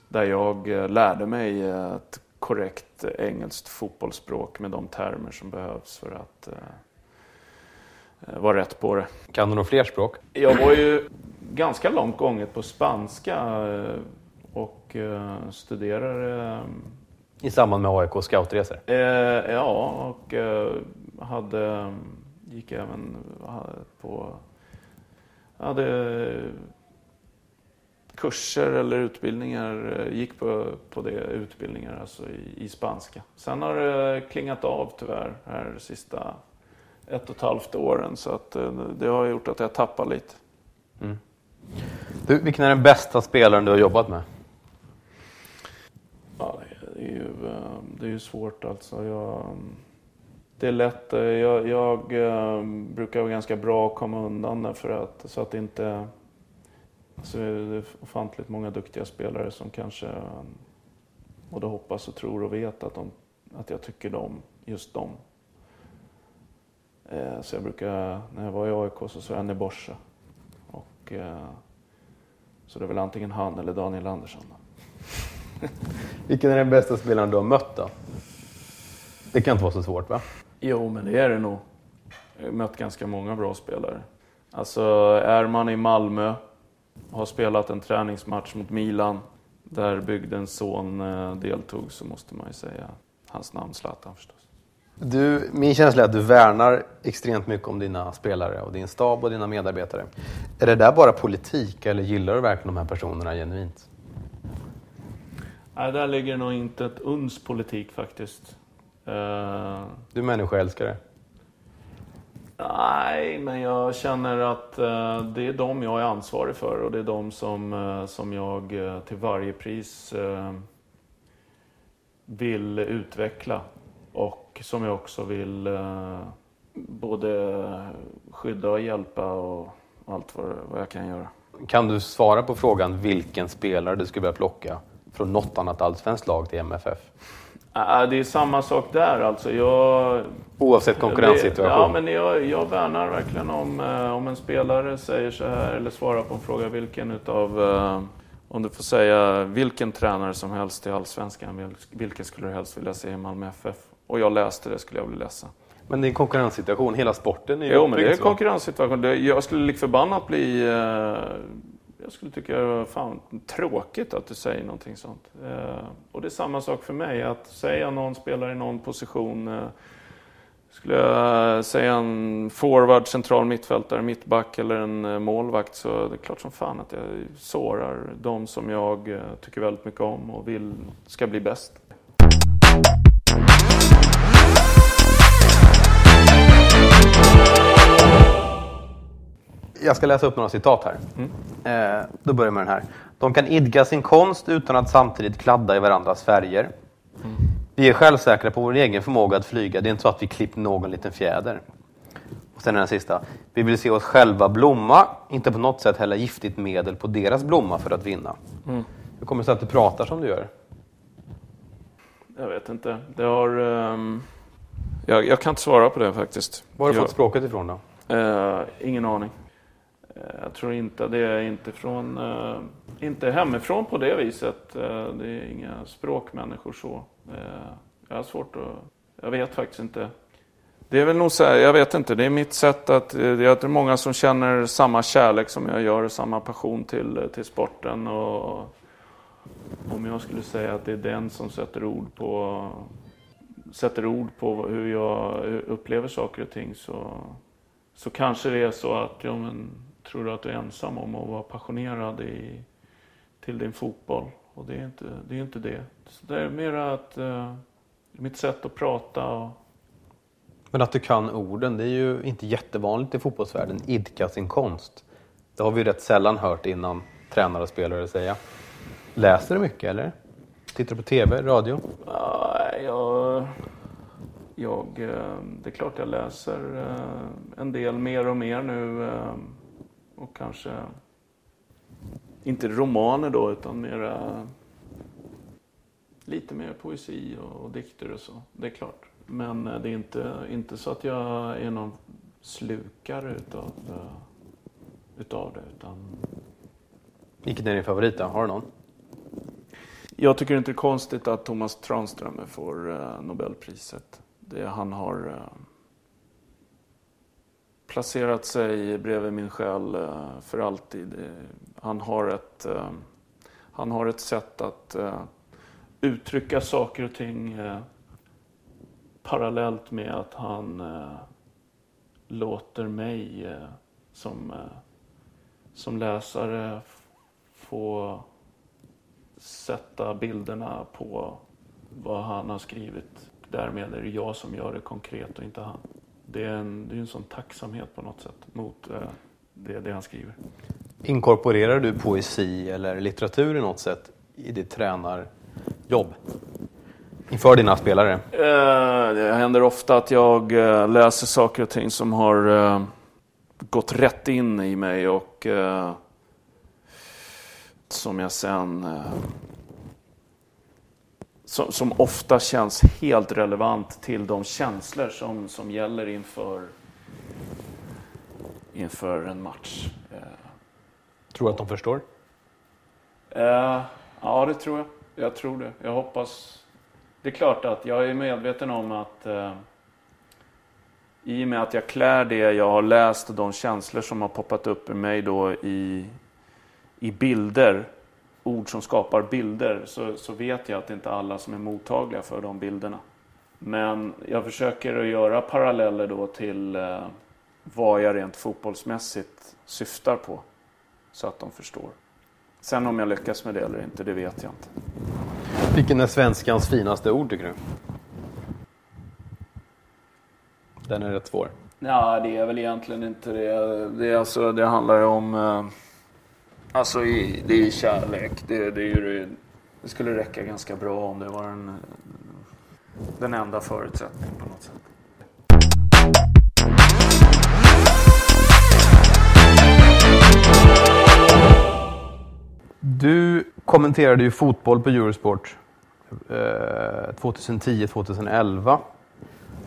där jag eh, lärde mig ett korrekt engelskt fotbollsspråk med de termer som behövs för att eh, vara rätt på det. Kan du några fler språk? Jag var ju ganska långt gånget på spanska och studerade i samband med AIK scoutresor? Eh, ja, och eh, hade, gick även på... Hade kurser eller utbildningar, eh, gick på, på det, utbildningar alltså i, i spanska. Sen har det klingat av tyvärr här de sista ett och ett halvt åren så att eh, det har gjort att jag tappar lite. Mm. Du, vilken är den bästa spelaren du har jobbat med? Ja, det är ju, eh, det är ju svårt alltså. Jag, det är lätt. Eh, jag, jag eh, brukar vara ganska bra att komma undan för att, så att det inte... Alltså det är ofantligt många duktiga spelare som kanske eh, både hoppas och tror och vet att, de, att jag tycker om just dem. Så jag brukar, när jag var i AIK så sa jag Neborsa. Och, så det är väl antingen han eller Daniel Andersson. Vilken är den bästa spelaren du har mött då? Det kan inte vara så svårt va? Jo, men det är det nog. Jag har mött ganska många bra spelare. Alltså, är man i Malmö, har spelat en träningsmatch mot Milan, där bygdens son eh, deltog, så måste man ju säga hans namn, Zlatan förstås. Du, min känsla är att du värnar extremt mycket om dina spelare och din stab och dina medarbetare. Är det där bara politik eller gillar du verkligen de här personerna genuint? Nej, där ligger nog inte ett uns politik faktiskt. Uh... Du är människoälskare? Nej, men jag känner att uh, det är dem jag är ansvarig för och det är dem som, uh, som jag till varje pris vill utveckla. Och som jag också vill både skydda och hjälpa och allt vad, vad jag kan göra. Kan du svara på frågan vilken spelare du skulle vilja plocka från något annat allsvenskt lag till MFF? Det är samma sak där alltså. Jag, Oavsett konkurrenssituation? Ja, men jag, jag värnar verkligen om, eh, om en spelare säger så här, eller svarar på en fråga vilken utav, eh, om du får säga vilken tränare som helst i Allsvenskan, vilken skulle du helst vilja se i Malmö FF? Och jag läste det skulle jag bli ledsen. Men det är en konkurrenssituation, hela sporten är ju Jo, men det är en konkurrenssituation. Jag skulle lik förbannat bli eh, jag skulle tycka det var fan tråkigt att du säger någonting sånt. Eh, och det är samma sak för mig, att säga någon spelar i någon position eh, skulle jag säga en forward, central mittfältare, mittback eller en eh, målvakt så det är klart som fan att jag sårar de som jag eh, tycker väldigt mycket om och vill ska bli bäst. Jag ska läsa upp några citat här. Mm. Eh, då börjar vi med den här. De kan idka sin konst utan att samtidigt kladda i varandras färger. Mm. Vi är självsäkra på vår egen förmåga att flyga. Det är inte så att vi klippt någon liten fjäder. Och sen den sista. Vi vill se oss själva blomma, inte på något sätt hälla giftigt medel på deras blomma för att vinna. Mm. Hur kommer det sig att du pratar som du gör? Jag vet inte. Det har... Um... Jag, jag, kan inte svara på det faktiskt. Var har du jag... fått språket ifrån då? Uh, ingen aning. Eh, jag tror inte det är inte från, eh, inte hemifrån på det viset. Eh, det är inga språkmänniskor så. Jag har svårt att, jag vet faktiskt inte. Det är väl nog så här, jag vet inte, det är mitt sätt att, det är många som känner samma kärlek som jag gör, samma passion till, till sporten. Och om jag skulle säga att det är den som sätter ord på, sätter ord på hur jag upplever saker och ting så så kanske det är så att, ja men, tror du att du är ensam om att vara passionerad i, till din fotboll? Och det är inte det. Är inte det. Så det är mer att, uh, mitt sätt att prata och men att du kan orden, det är ju inte jättevanligt i fotbollsvärlden. Idka sin konst. Det har vi rätt sällan hört innan tränare och spelare säga. Läser du mycket eller? Tittar du på TV, radio? Nej, jag, jag, eh, det är klart jag läser eh, en del mer och mer nu. Eh, och kanske inte romaner då, utan mera lite mer poesi och, och dikter och så. Det är klart. Men det är inte, inte så att jag är någon slukare utav, utav det. Utan... Vilken är din favorit då? Har du någon? Jag tycker inte det är konstigt att Thomas Tranströmer får uh, Nobelpriset. Det, han har placerat sig bredvid min själ eh, för alltid. Eh, han, har ett, eh, han har ett sätt att uttrycka saker och ting parallellt med att han låter mig som, som läsare få sätta bilderna på vad han har skrivit. Därmed är det jag som gör det konkret och inte han. Det är en, det är en sån tacksamhet på något sätt mot eh, det, det han skriver. Inkorporerar du poesi eller litteratur i något sätt i ditt tränarjobb? Inför dina spelare? Eh, det händer ofta att jag eh, läser saker och ting som har eh, gått rätt in i mig och eh, som jag sen... Som, som, ofta känns helt relevant till de känslor som, som gäller inför, inför en match. Eh, tror du att de förstår? Eh, ja, det tror jag. Jag tror det. Jag hoppas... Det är klart att jag är medveten om att eh, i och med att jag klär det jag har läst och de känslor som har poppat upp i mig då i, i bilder, ord som skapar bilder, så, så vet jag att det inte är alla som är mottagliga för de bilderna. Men jag försöker att göra paralleller då till eh, vad jag rent fotbollsmässigt syftar på. Så att de förstår. Sen om jag lyckas med det eller inte, det vet jag inte. Vilken är svenskans finaste ord tycker du? Den är rätt svår. Ja, det är väl egentligen inte det. Det, är alltså, det handlar ju om... Eh, alltså, det är ju kärlek. Det, det, är ju, det skulle räcka ganska bra om det var en, den enda förutsättningen på något sätt. Du kommenterade ju fotboll på Eurosport eh, 2010-2011.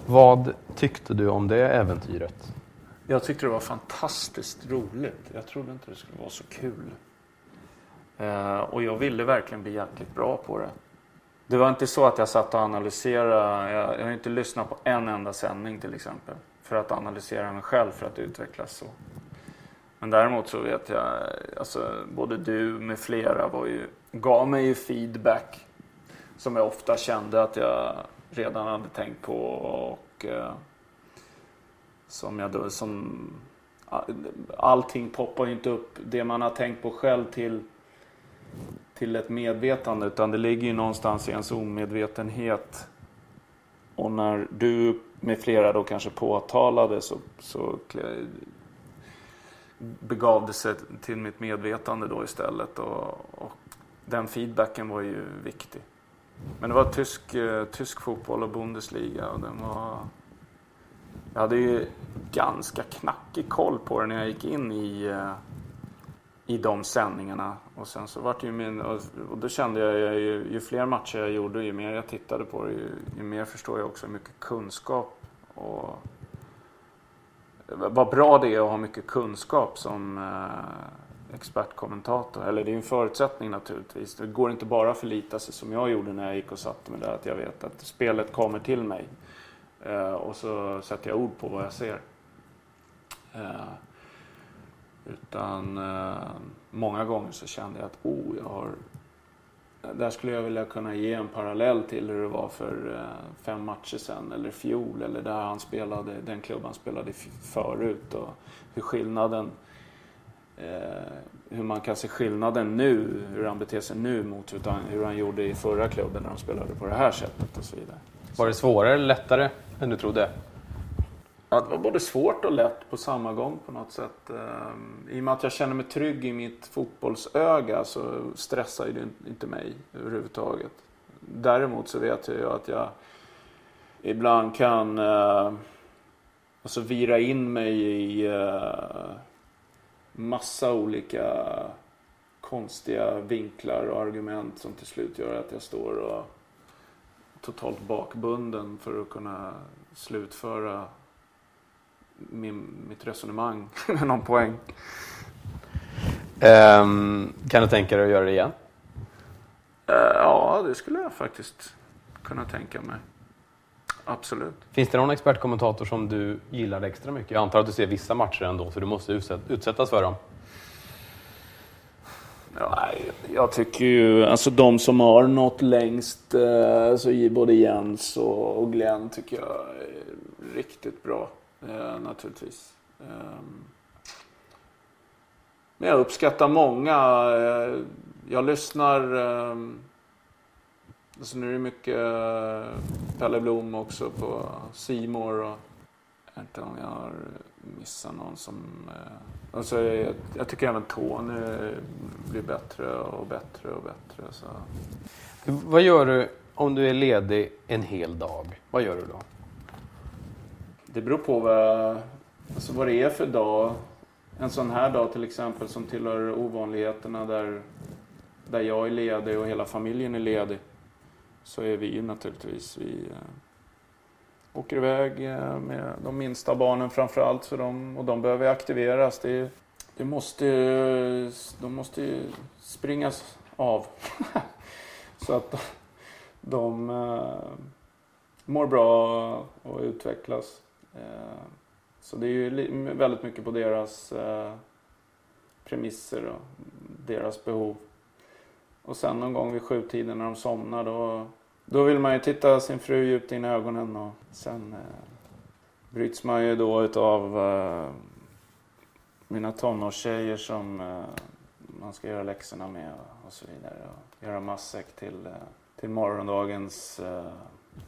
Vad tyckte du om det äventyret? Jag tyckte det var fantastiskt roligt. Jag trodde inte det skulle vara så kul. Eh, och jag ville verkligen bli jäkligt bra på det. Det var inte så att jag satt och analyserade. Jag, jag har inte lyssnat på en enda sändning till exempel. För att analysera mig själv för att utvecklas så. Men däremot så vet jag, alltså både du med flera var ju, gav mig ju feedback som jag ofta kände att jag redan hade tänkt på och eh, som jag då, som allting poppar ju inte upp det man har tänkt på själv till till ett medvetande utan det ligger ju någonstans i ens omedvetenhet. Och när du med flera då kanske påtalade så, så begav det sig till mitt medvetande då istället. Och, och den feedbacken var ju viktig. Men det var tysk, eh, tysk fotboll och Bundesliga och den var... Jag hade ju ganska knackig koll på det när jag gick in i, eh, i de sändningarna. Och sen så vart ju min... Och, då kände jag ju, ju fler matcher jag gjorde, ju mer jag tittade på det, ju, ju mer förstår jag också hur mycket kunskap och vad bra det är att ha mycket kunskap som eh, expertkommentator. Eller det är en förutsättning naturligtvis. Det går inte bara att förlita sig som jag gjorde när jag gick och satte mig där. Att jag vet att spelet kommer till mig. Eh, och så sätter jag ord på vad jag ser. Eh, utan eh, många gånger så kände jag att oh, jag har, där skulle jag vilja kunna ge en parallell till hur det var för eh, fem matcher sedan eller fjol eller där han spelade, den klubb han spelade förut och hur skillnaden eh, hur man kan se skillnaden nu, hur han beter sig nu mot hur han gjorde i förra klubben när de spelade på det här sättet och så vidare. Var det svårare eller lättare än du trodde? Ja, det var både svårt och lätt på samma gång på något sätt. Ehm, I och med att jag känner mig trygg i mitt fotbollsöga så stressar det inte mig överhuvudtaget. Däremot så vet jag ju att jag ibland kan eh, alltså vira in mig i eh, massa olika konstiga vinklar och argument som till slut gör att jag står och totalt bakbunden för att kunna slutföra min, mitt resonemang med någon poäng. Um, kan du tänka dig att göra det igen? Uh, ja, det skulle jag faktiskt kunna tänka mig. Absolut. Finns det någon expertkommentator som du gillar extra mycket? Jag antar att du ser vissa matcher ändå, så du måste utsättas för dem. Jag tycker ju, alltså de som har nått längst, eh, så både Jens och Glenn tycker jag är riktigt bra. Eh, naturligtvis. Ehm, men jag uppskattar många. Eh, jag lyssnar... Ehm, alltså nu är det mycket Pelle Blom också på Simor och inte om jag har missat någon som... Alltså jag, jag tycker även Tony blir bättre och bättre och bättre. Så. Vad gör du om du är ledig en hel dag? Vad gör du då? Det beror på vad, alltså vad det är för dag. En sån här dag till exempel som tillhör ovanligheterna där, där jag är ledig och hela familjen är ledig. Så är vi naturligtvis, vi äh, åker iväg eh, med de minsta barnen framförallt. De, och de behöver aktiveras. Det, det måste, de måste ju springas av. så att de, de mår bra och utvecklas. Eh, så det är ju väldigt mycket på deras premisser och deras behov. Och sen någon gång vid sjutiden när de somnar då, då vill man ju titta sin fru djupt in i ögonen och sen eh, bryts man ju då utav eh, mina tonårstjejer som eh, man ska göra läxorna med och så vidare. Och göra matsäck till, eh, till morgondagens eh,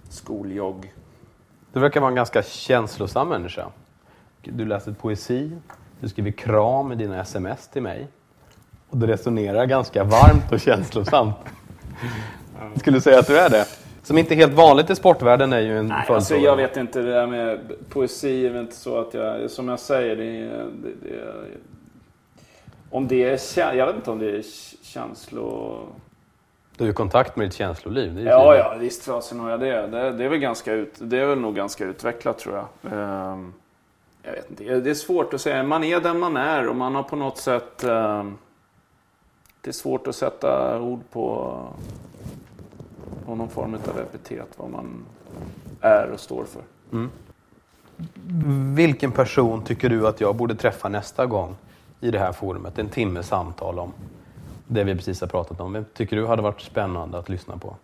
skoljogg. Du verkar vara en ganska känslosam människa. Du läser poesi, du skriver kram i dina sms till mig. Och du resonerar ganska varmt och känslosamt. Skulle du säga att du är det? Som inte är helt vanligt i sportvärlden är ju en Nej, alltså jag vet inte, det där med poesi är väl inte så att jag, som jag säger, det är, det, det, om det är, jag vet inte om det är känslo... Du har ju kontakt med ditt känsloliv. ja, ja, visst fasen har jag det. det. Det, är väl ganska ut, det är väl nog ganska utvecklat tror jag. Um, jag vet inte, det är svårt att säga. Man är den man är och man har på något sätt... Um, det är svårt att sätta ord på, på någon form av epitet, vad man är och står för. Mm. Vilken person tycker du att jag borde träffa nästa gång i det här forumet? En timme samtal om det vi precis har pratat om. Vem tycker du hade varit spännande att lyssna på?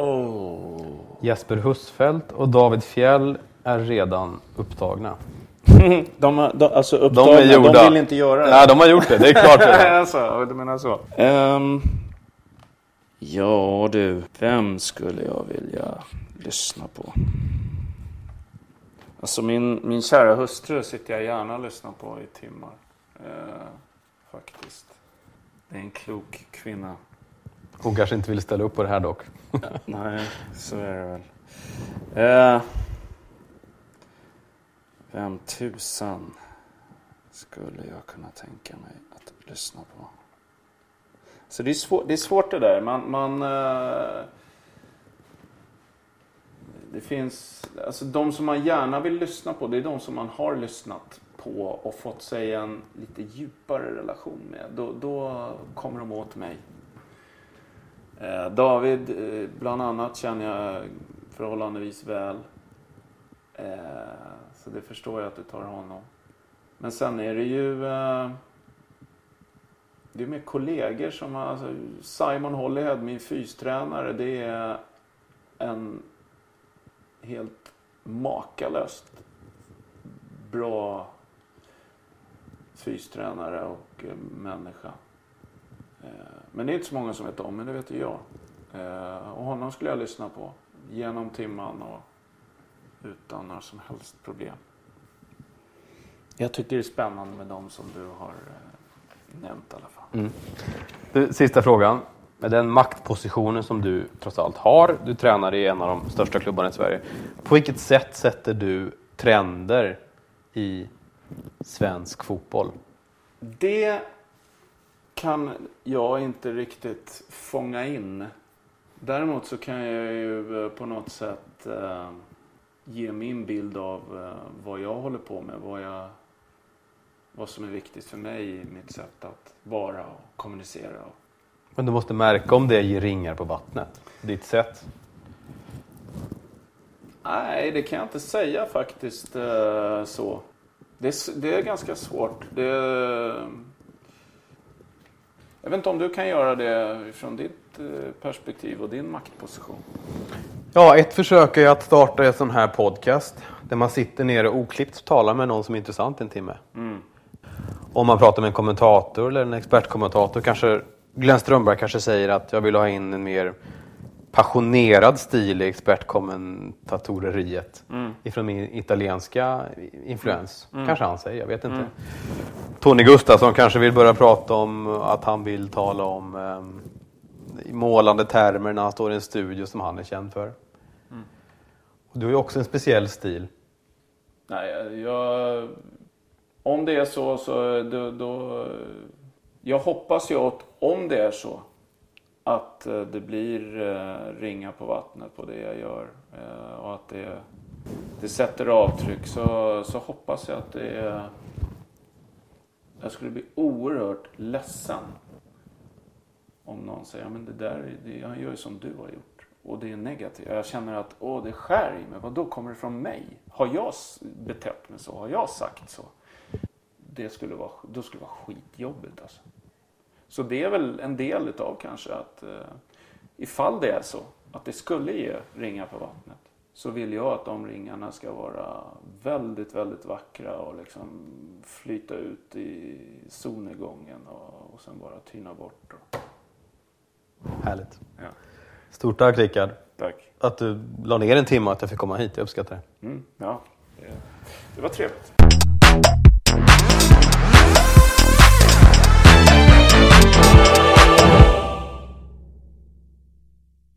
Oh. Jesper Husfeldt och David Fjell är redan upptagna. de, de, alltså upptagna, de, är gjorda. de vill inte göra det? Ja, de har gjort det. Det är klart. alltså, du menar så? Um, ja du, vem skulle jag vilja lyssna på? Alltså min, min kära hustru sitter jag gärna och lyssnar på i timmar. Uh, faktiskt. Det är en klok kvinna. Hon kanske inte vill ställa upp på det här dock. nej, så är det väl. Eh, vem tusan skulle jag kunna tänka mig att lyssna på? Så det är, svår, det är svårt det där. Man, man eh, det finns, alltså de som man gärna vill lyssna på, det är de som man har lyssnat på och fått sig en lite djupare relation med, då, då kommer de åt mig. Eh, David, eh, bland annat, känner jag förhållandevis väl. Eh, så det förstår jag att du tar honom. Men sen är det ju... Eh, det är med kollegor som har, alltså, Simon Hollyhead, min fystränare, det är en helt makalöst bra fystränare och eh, människa. Eh, men det är inte så många som vet om, men det vet ju jag. Eh, och honom skulle jag lyssna på genom timman och utan några som helst problem. Jag tycker det är spännande med de som du har nämnt i alla fall. Mm. Du, sista frågan. Med den maktpositionen som du trots allt har, du tränar i en av de största klubbarna i Sverige. På vilket sätt sätter du trender i svensk fotboll? Det kan jag inte riktigt fånga in. Däremot så kan jag ju eh, på något sätt eh, ge min bild av eh, vad jag håller på med. Vad, jag, vad som är viktigt för mig i mitt sätt att vara och kommunicera. Men du måste märka om det ger ringar på vattnet? Ditt sätt? Nej, det kan jag inte säga faktiskt eh, så. Det är, det är ganska svårt. Det jag vet inte om du kan göra det från ditt eh, perspektiv och din maktposition. Ja, ett försök är att starta en sån här podcast där man sitter nere oklippt och talar med någon som är intressant en timme. Mm. Om man pratar med en kommentator eller en expertkommentator kanske Glenn Strömberg kanske säger att jag vill ha in en mer passionerad stil i expertkommentatoreriet Mm. ifrån min italienska influens. Mm. Kanske han säger, jag vet inte. Mm. Tony Gustafsson kanske vill börja prata om att han vill tala om um, målande termer när han står i en studio som han är känd för. Mm. Och du har ju också en speciell stil. Nej, jag... Om det är så, så då, då... Jag hoppas ju att om det är så att eh, det blir eh, ringa på vattnet på det jag gör eh, och att det, det sätter avtryck så, så hoppas jag att det är... Jag skulle bli oerhört ledsen om någon säger men det där, det, han gör ju som du har gjort. Och det är negativt. Jag känner att åh, det skär i mig. Vad då kommer det från mig? Har jag betett mig så? Har jag sagt så? Det skulle vara, då skulle vara skitjobbigt alltså. Så det är väl en del utav kanske att eh, ifall det är så att det skulle ge ringar på vattnet så vill jag att de ringarna ska vara väldigt, väldigt vackra och liksom flyta ut i solnedgången och, och sen bara tyna bort. Och, Härligt. ja, Stort tack Rickard. tack. Att du la ner en timme och att jag fick komma hit. Jag uppskattar det. Mm, ja, det var trevligt.